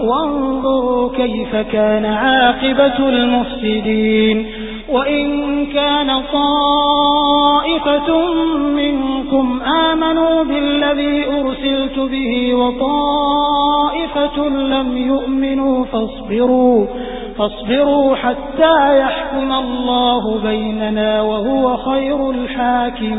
وانظروا كيف كان عاقبة المفسدين. وإن كان طائفة منكم آمنوا بالذي أرسلت به وطائفة لم يؤمنوا فاصبروا فاصبروا حتى يحكم الله بيننا وهو خير الحاكمين.